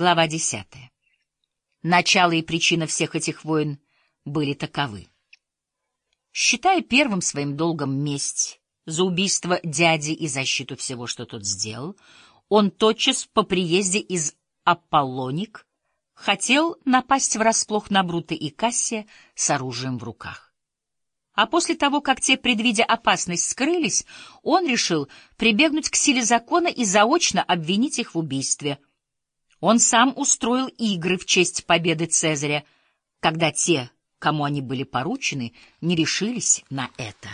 Глава 10. Начало и причина всех этих войн были таковы. Считая первым своим долгом месть за убийство дяди и защиту всего, что тот сделал, он тотчас по приезде из Аполлоник хотел напасть врасплох на Брута и Кассия с оружием в руках. А после того, как те, предвидя опасность, скрылись, он решил прибегнуть к силе закона и заочно обвинить их в убийстве. Он сам устроил игры в честь победы Цезаря, когда те, кому они были поручены, не решились на это.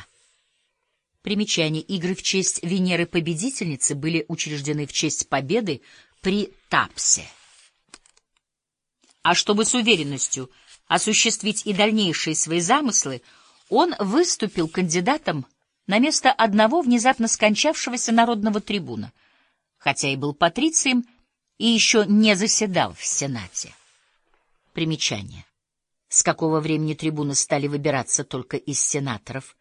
Примечание. Игры в честь Венеры-победительницы были учреждены в честь победы при Тапсе. А чтобы с уверенностью осуществить и дальнейшие свои замыслы, он выступил кандидатом на место одного внезапно скончавшегося народного трибуна, хотя и был патрицием и еще не заседал в Сенате. Примечание. С какого времени трибуны стали выбираться только из сенаторов,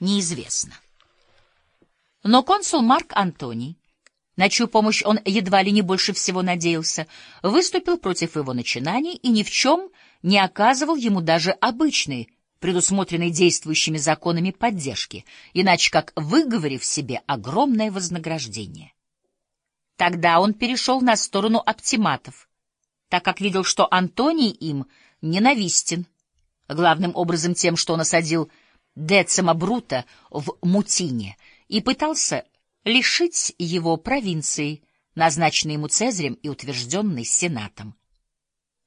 неизвестно. Но консул Марк Антоний, на чью помощь он едва ли не больше всего надеялся, выступил против его начинаний и ни в чем не оказывал ему даже обычной, предусмотренной действующими законами поддержки, иначе как выговорив себе огромное вознаграждение. Тогда он перешел на сторону оптиматов, так как видел, что Антоний им — ненавистен, главным образом тем, что он осадил Децима Брута в Мутине и пытался лишить его провинции, назначенной ему Цезарем и утвержденной Сенатом.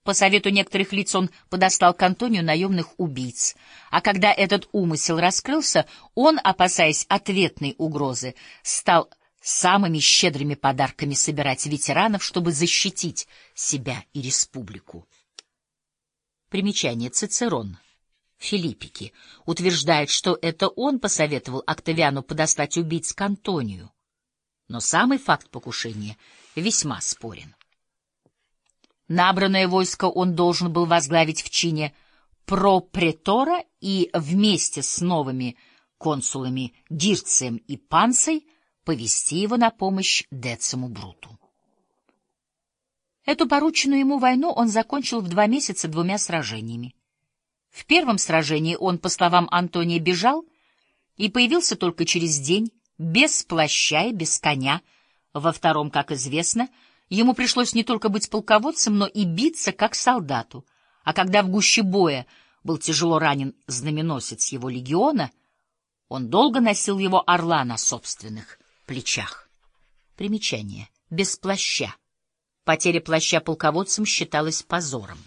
По совету некоторых лиц он подостал к Антонию наемных убийц, а когда этот умысел раскрылся, он, опасаясь ответной угрозы, стал самыми щедрыми подарками собирать ветеранов, чтобы защитить себя и республику. Примечание Цицерон. Филиппики утверждает, что это он посоветовал Октавиану подослать убийц к Антонию. Но самый факт покушения весьма спорен. Набранное войско он должен был возглавить в чине пропретора и вместе с новыми консулами Гирцием и Панцей повести его на помощь Дециму Бруту. Эту порученную ему войну он закончил в два месяца двумя сражениями. В первом сражении он, по словам Антония, бежал и появился только через день, без плаща и без коня. Во втором, как известно, ему пришлось не только быть полководцем, но и биться как солдату. А когда в гуще боя был тяжело ранен знаменосец его легиона, он долго носил его орла на собственных плечах. Примечание. Без плаща. Потеря плаща полководцем считалась позором.